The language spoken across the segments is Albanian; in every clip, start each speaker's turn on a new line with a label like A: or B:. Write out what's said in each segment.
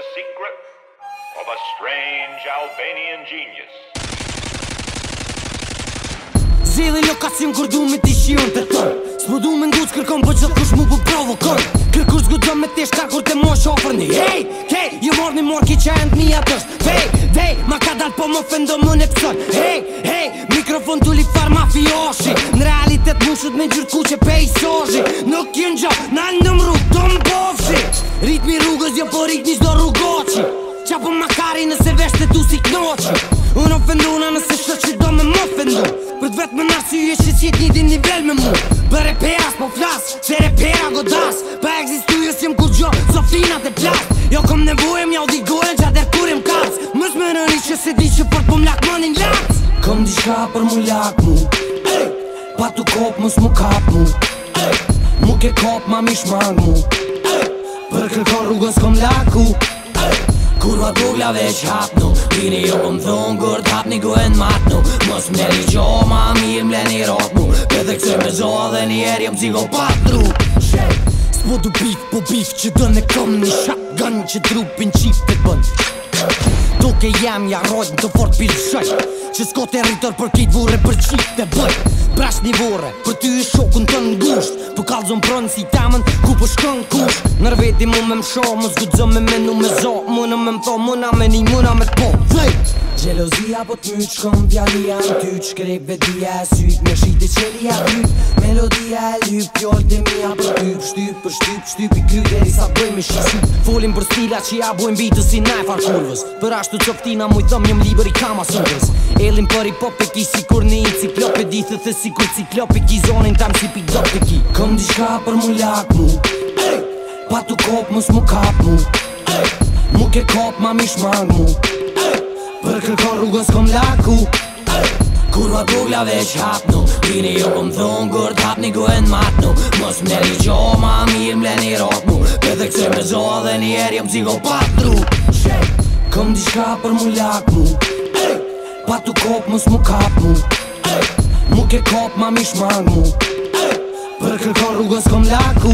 A: the secret of a strange
B: Albanian genius. Zili nuk ka si më kërdu me ti shion të tërë Së më du me ndu të kërkom për po gjithë kush mu për po provo Kërë kur zgudëm me ti shka kur të mo shofër një Hej, hej, ju mor një morë ki që e ndë mija të Vej, vej, ma ka dalë po më fëndo më në pësër Hej, hej, mikrofon të li farë mafioshi shut me gjur që pej sorgji Nuk jen gjo, na në mru të mbovshi Ritmi rrugës jo po rikni qdo rrugoqi Qa po makari nëse vesh të tu si knoqi Unë ofendu na nëse shtë që do me më fendu Për të vetë më nasi që jesh që qitë një din nivel me mu Për e peas po flas, që e pera go das Për egzistu jës jem ku gjo, sofina të plas Jo kom nevojem, ja u digojem, qa der kurim kac Mës më nëri që se di që për të po Kom di shka për mu lak mu pa tu kop mës mu kap mu Mu ke kop ma mi shmang mu Për kërkor rrugës kom laku Kurva dugla veç hap nu Pini jo
A: pëm thun kur t'hap një guen mat nu Mës më një qo ma mi im le një rot mu dhe kësë me zo dhe njerë jem zigo pat
B: dru Po du bif, po bif që dën e kom një shak gën që drupin qift e bën Tuk e jem ja rojnë të fort pilë shësh Që s'ko të rritër për kitë vure për pras një vore Për ty i shokun të në gusht Për po kalë prënë si tamën ku për po shkën kush Nër veti mu me më shohë Më zgudzë me menu me zohë Muna me më tho, muna meni, një, muna me të po Gjelozia po t'my qëkëm pjallia në ty Qkrej vedia e sytë me shite qelia dyt Melodia e lypë, pjollë dhe mija për dyp Shtyp për shtyp, shtyp i kry dheri sa bëjmë i shqisyp Folim për stila që ja bojmë bitës si farkurvës Për ashtu qoftina mu i njëm liber i kama sëngës Elim për i pop e kisi kur një Ithë të si kur ciklop i gizonin tam si pi gjop të ki Këm di shka për mu lak mu Pa tu kop mus mu kap mu Mu ke kop ma mi shmang mu Për kërkor rrugës këm laku Kurva Kur va dugla veç hap nu Pini jo këm
A: thun kur tap një guen mat nu Mos me qo ma mirë im le rot mu Për dhe këse me zo dhe njerë er jem
B: dru Këm di shka për mu lak mu Pa tu kop mus mu kap mu Shke kop ma mi shmang Për kërkor rrugës s'kom laku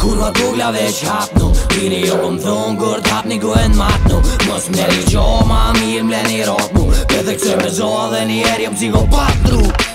B: Kur ma tuk la
A: veç hatnu Kini jo pëm thungur Tatni kujen matnu Mos me liqo ma mi jim le një këse me zo dhe njeri Jem psikopatru